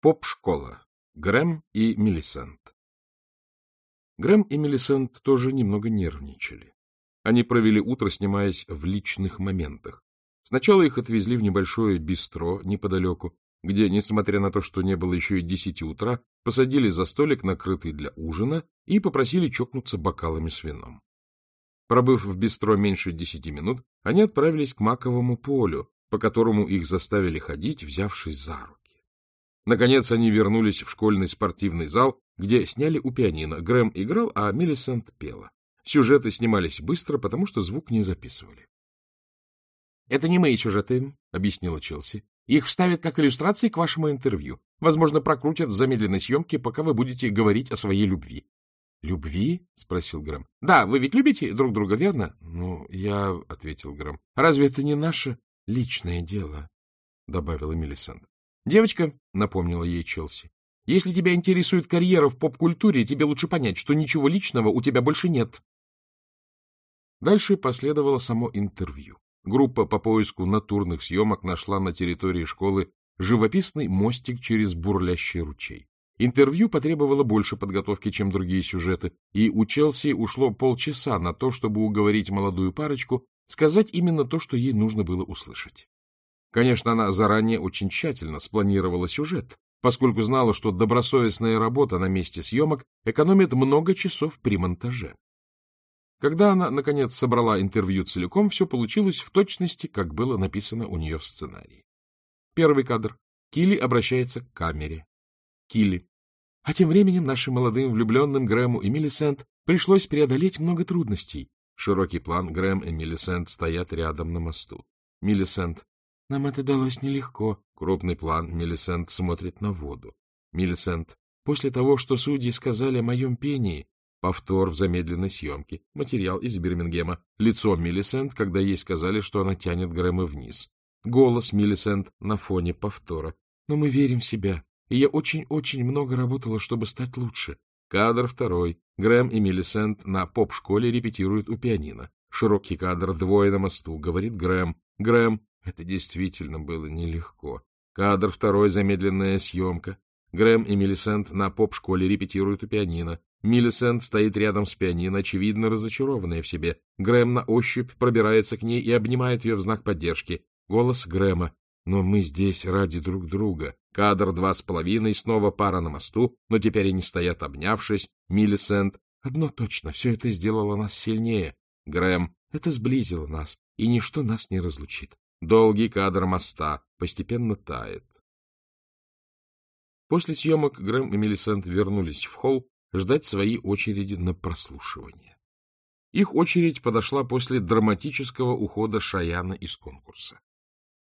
Поп-школа. Грэм и Мелисент. Грэм и Мелисент тоже немного нервничали. Они провели утро, снимаясь в личных моментах. Сначала их отвезли в небольшое бистро неподалеку, где, несмотря на то, что не было еще и десяти утра, посадили за столик, накрытый для ужина, и попросили чокнуться бокалами с вином. Пробыв в бистро меньше десяти минут, они отправились к маковому полю, по которому их заставили ходить, взявшись за руки. Наконец они вернулись в школьный спортивный зал, где сняли у пианино. Грэм играл, а Миллисент пела. Сюжеты снимались быстро, потому что звук не записывали. — Это не мои сюжеты, — объяснила Челси. — Их вставят как иллюстрации к вашему интервью. Возможно, прокрутят в замедленной съемке, пока вы будете говорить о своей любви. — Любви? — спросил Грэм. — Да, вы ведь любите друг друга, верно? — Ну, я... — ответил Грэм. — Разве это не наше личное дело? — добавила Миллисент. Девочка, — напомнила ей Челси, — если тебя интересует карьера в поп-культуре, тебе лучше понять, что ничего личного у тебя больше нет. Дальше последовало само интервью. Группа по поиску натурных съемок нашла на территории школы живописный мостик через бурлящий ручей. Интервью потребовало больше подготовки, чем другие сюжеты, и у Челси ушло полчаса на то, чтобы уговорить молодую парочку сказать именно то, что ей нужно было услышать. Конечно, она заранее очень тщательно спланировала сюжет, поскольку знала, что добросовестная работа на месте съемок экономит много часов при монтаже. Когда она, наконец, собрала интервью целиком, все получилось в точности, как было написано у нее в сценарии. Первый кадр. Килли обращается к камере. Килли. А тем временем нашим молодым влюбленным Грэму и Миллисент пришлось преодолеть много трудностей. Широкий план Грэм и Миллисент стоят рядом на мосту. Миллисент. Нам это далось нелегко. Крупный план. Миллисент смотрит на воду. Миллисент. После того, что судьи сказали о моем пении, повтор в замедленной съемке, материал из Бирмингема, лицо Миллисент, когда ей сказали, что она тянет Грэма вниз, голос Миллисент на фоне повтора. Но мы верим в себя, и я очень-очень много работала, чтобы стать лучше. Кадр второй. Грэм и Миллисент на поп-школе репетируют у пианино. Широкий кадр, двое на мосту, говорит Грэм. Грэм, это действительно было нелегко. Кадр второй, замедленная съемка. Грэм и Миллисент на поп-школе репетируют у пианино. Миллисент стоит рядом с пианино, очевидно разочарованная в себе. Грэм на ощупь пробирается к ней и обнимает ее в знак поддержки. Голос Грэма. Но мы здесь ради друг друга. Кадр два с половиной, снова пара на мосту, но теперь они стоят обнявшись. Миллисент. Одно точно, все это сделало нас сильнее. Грэм. Это сблизило нас, и ничто нас не разлучит. Долгий кадр моста постепенно тает. После съемок Грэм и Мелисент вернулись в холл ждать своей очереди на прослушивание. Их очередь подошла после драматического ухода Шаяна из конкурса.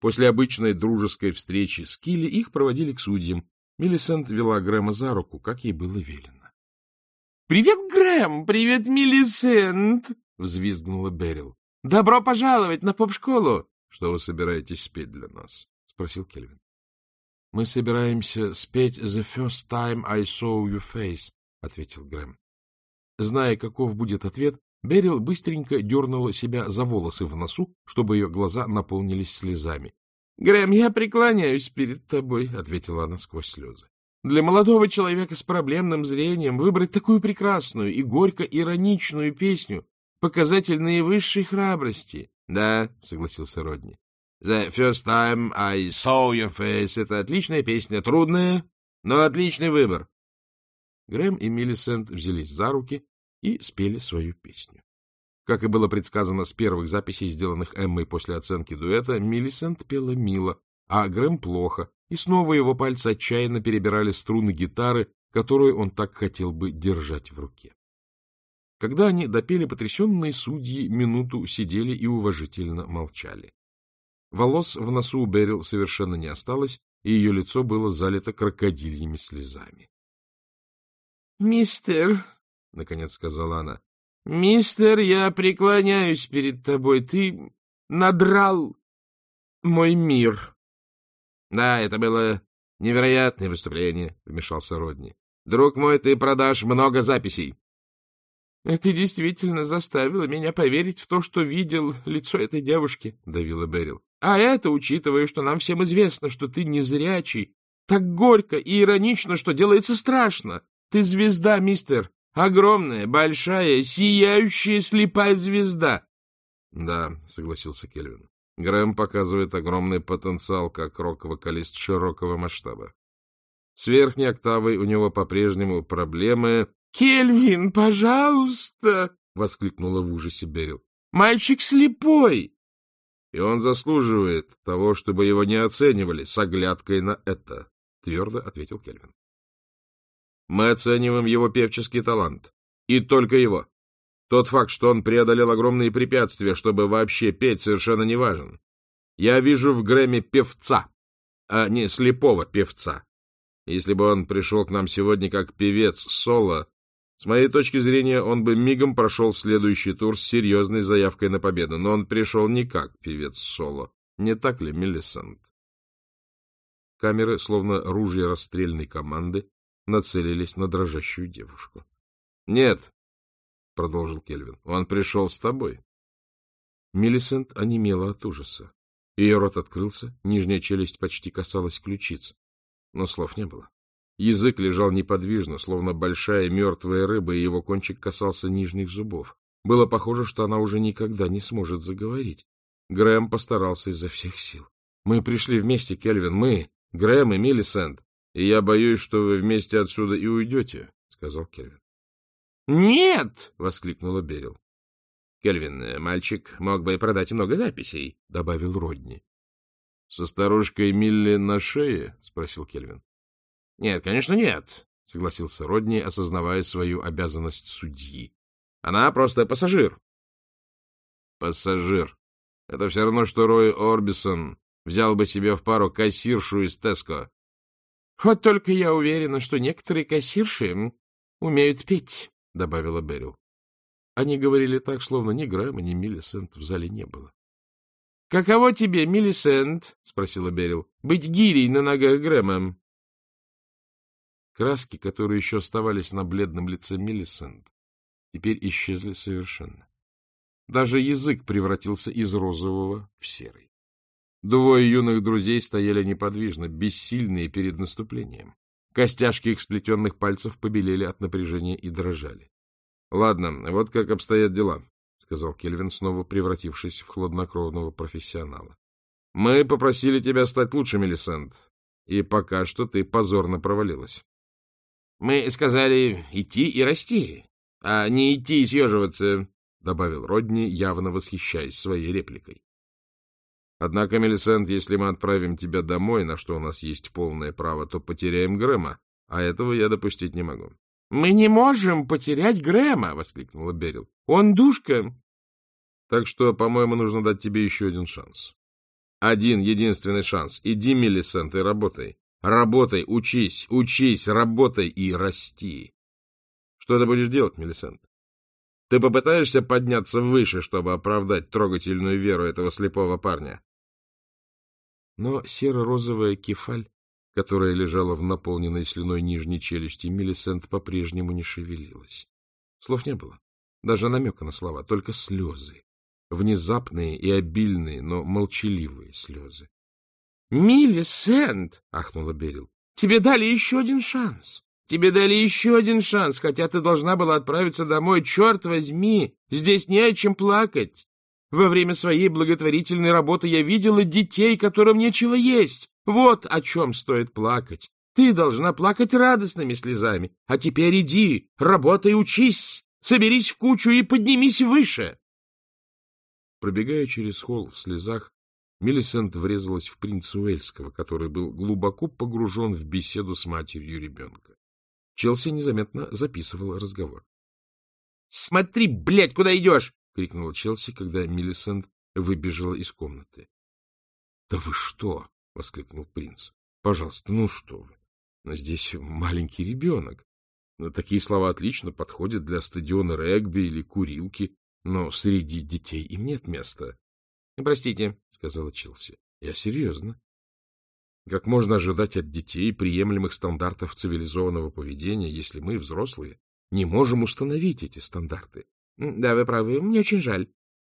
После обычной дружеской встречи с Килли их проводили к судьям. Мелисент вела Грэма за руку, как ей было велено. — Привет, Грэм! Привет, Мелисент! — взвизгнула Берил. — Добро пожаловать на поп-школу! — Что вы собираетесь спеть для нас? — спросил Кельвин. — Мы собираемся спеть «The first time I saw your face», — ответил Грэм. Зная, каков будет ответ, Берил быстренько дернула себя за волосы в носу, чтобы ее глаза наполнились слезами. — Грэм, я преклоняюсь перед тобой, — ответила она сквозь слезы. — Для молодого человека с проблемным зрением выбрать такую прекрасную и горько-ироничную песню — показатель наивысшей храбрости. — Да, — согласился Родни. — The first time I saw your face — это отличная песня, трудная, но отличный выбор. Грэм и Миллисент взялись за руки и спели свою песню. Как и было предсказано с первых записей, сделанных Эммой после оценки дуэта, Миллисент пела мило, а Грэм плохо, и снова его пальцы отчаянно перебирали струны гитары, которую он так хотел бы держать в руке. Когда они допели, потрясенные судьи минуту сидели и уважительно молчали. Волос в носу у Берил совершенно не осталось, и ее лицо было залито крокодильями слезами. — Мистер, — наконец сказала она, — мистер, я преклоняюсь перед тобой. Ты надрал мой мир. — Да, это было невероятное выступление, — вмешался Родни. — Друг мой, ты продашь много записей. — Ты действительно заставила меня поверить в то, что видел лицо этой девушки, — давила Берил. — А это, учитывая, что нам всем известно, что ты незрячий. Так горько и иронично, что делается страшно. Ты звезда, мистер. Огромная, большая, сияющая слепая звезда. — Да, — согласился Кельвин. Грэм показывает огромный потенциал как рок-вокалист широкого масштаба. С верхней октавой у него по-прежнему проблемы. — Кельвин, пожалуйста! — воскликнула в ужасе Берил. — Мальчик слепой! И он заслуживает того, чтобы его не оценивали с оглядкой на это, — твердо ответил Кельвин. Мы оцениваем его певческий талант. И только его. Тот факт, что он преодолел огромные препятствия, чтобы вообще петь, совершенно не важен. Я вижу в Грэмме певца, а не слепого певца. Если бы он пришел к нам сегодня как певец соло, с моей точки зрения, он бы мигом прошел в следующий тур с серьезной заявкой на победу, но он пришел не как певец соло. Не так ли, Миллисент? Камеры, словно ружья расстрельной команды, нацелились на дрожащую девушку. — Нет, — продолжил Кельвин, — он пришел с тобой. Миллисент онемела от ужаса. Ее рот открылся, нижняя челюсть почти касалась ключиц, но слов не было. Язык лежал неподвижно, словно большая мертвая рыба, и его кончик касался нижних зубов. Было похоже, что она уже никогда не сможет заговорить. Грэм постарался изо всех сил. — Мы пришли вместе, Кельвин, мы, Грэм и Миллисент, и я боюсь, что вы вместе отсюда и уйдете, — сказал Кельвин. — Нет! — воскликнула Берил. — Кельвин, мальчик мог бы и продать много записей, — добавил Родни. — Со старушкой Милли на шее? — спросил Кельвин. — Нет, конечно, нет, — согласился Родни, осознавая свою обязанность судьи. — Она просто пассажир. — Пассажир. Это все равно, что Рой Орбисон взял бы себе в пару кассиршу из Теско. — Вот только я уверена, что некоторые кассирши умеют петь, — добавила Берил. Они говорили так, словно ни Грэма, ни Миллисент в зале не было. — Каково тебе, Миллисент, — спросила Берил, — быть гирей на ногах Грэма? Краски, которые еще оставались на бледном лице Миллисент, теперь исчезли совершенно. Даже язык превратился из розового в серый. Двое юных друзей стояли неподвижно, бессильные перед наступлением. Костяшки их сплетенных пальцев побелели от напряжения и дрожали. — Ладно, вот как обстоят дела, — сказал Кельвин, снова превратившись в хладнокровного профессионала. — Мы попросили тебя стать лучше, Мелисент, и пока что ты позорно провалилась. — Мы сказали идти и расти, а не идти и съеживаться, — добавил Родни, явно восхищаясь своей репликой. — Однако, Мелисент, если мы отправим тебя домой, на что у нас есть полное право, то потеряем Грэма, а этого я допустить не могу. — Мы не можем потерять Грэма! — воскликнула Берил. — Он душка! — Так что, по-моему, нужно дать тебе еще один шанс. Один единственный шанс. Иди, Мелисент, и работай. Работай, учись, учись, работай и расти. Что ты будешь делать, Мелисент? Ты попытаешься подняться выше, чтобы оправдать трогательную веру этого слепого парня? Но серо-розовая кефаль, которая лежала в наполненной слюной нижней челюсти, Мелисент по-прежнему не шевелилась. Слов не было, даже намека на слова, только слезы. Внезапные и обильные, но молчаливые слезы. — Миллисент! — ахнула Берил. — Тебе дали еще один шанс. Тебе дали еще один шанс, хотя ты должна была отправиться домой. Черт возьми, здесь не о чем плакать. Во время своей благотворительной работы я видела детей, которым нечего есть. Вот о чем стоит плакать. Ты должна плакать радостными слезами. А теперь иди, работай, учись, соберись в кучу и поднимись выше. Пробегая через холл в слезах, Миллисент врезалась в принца Уэльского, который был глубоко погружен в беседу с матерью ребенка. Челси незаметно записывал разговор. — Смотри, блядь, куда идешь! — крикнула Челси, когда Миллисент выбежала из комнаты. — Да вы что? — воскликнул принц. — Пожалуйста, ну что вы. Но здесь маленький ребенок. Такие слова отлично подходят для стадиона регби или курилки, но среди детей им нет места. — Простите, — сказала Челси. — Я серьезно. Как можно ожидать от детей приемлемых стандартов цивилизованного поведения, если мы, взрослые, не можем установить эти стандарты? — Да, вы правы, мне очень жаль.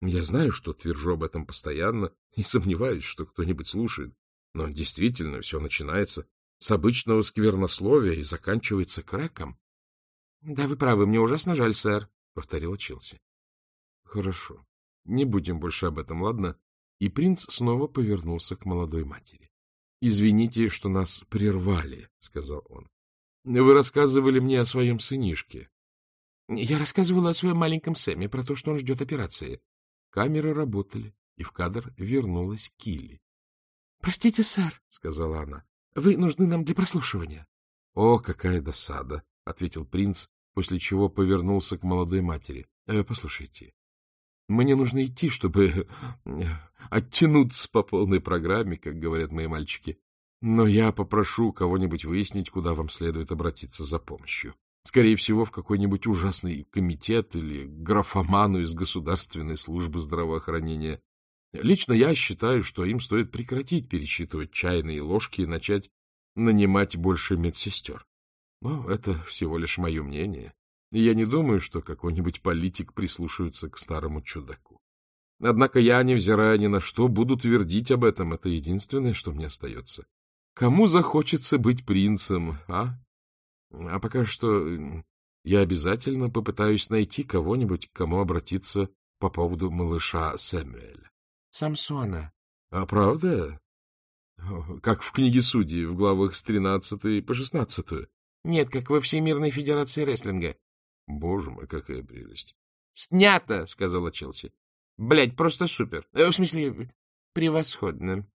Я знаю, что твержу об этом постоянно и сомневаюсь, что кто-нибудь слушает. Но действительно все начинается с обычного сквернословия и заканчивается крэком. — Да, вы правы, мне ужасно жаль, сэр, — повторила Челси. — Хорошо. Не будем больше об этом, ладно? И принц снова повернулся к молодой матери. — Извините, что нас прервали, — сказал он. — Вы рассказывали мне о своем сынишке. — Я рассказывала о своем маленьком Сэме, про то, что он ждет операции. Камеры работали, и в кадр вернулась Килли. — Простите, сэр, — сказала она, — вы нужны нам для прослушивания. — О, какая досада! — ответил принц, после чего повернулся к молодой матери. «Э, — Послушайте, мне нужно идти, чтобы э, оттянуться по полной программе, как говорят мои мальчики. Но я попрошу кого-нибудь выяснить, куда вам следует обратиться за помощью. Скорее всего, в какой-нибудь ужасный комитет или графоману из Государственной службы здравоохранения. Лично я считаю, что им стоит прекратить пересчитывать чайные ложки и начать нанимать больше медсестер. Но это всего лишь мое мнение. И я не думаю, что какой-нибудь политик прислушается к старому чудаку. Однако я, невзирая ни на что, буду твердить об этом. Это единственное, что мне остается. Кому захочется быть принцем, а? А пока что я обязательно попытаюсь найти кого-нибудь, к кому обратиться по поводу малыша Сэмюэля. — Самсона. — А правда? Как в книге судей, в главах с тринадцатой по шестнадцатую. — Нет, как во Всемирной Федерации Рестлинга. — Боже мой, какая прелесть! — Снято, — сказала Челси. — Блядь, просто супер. Э, в смысле, превосходно.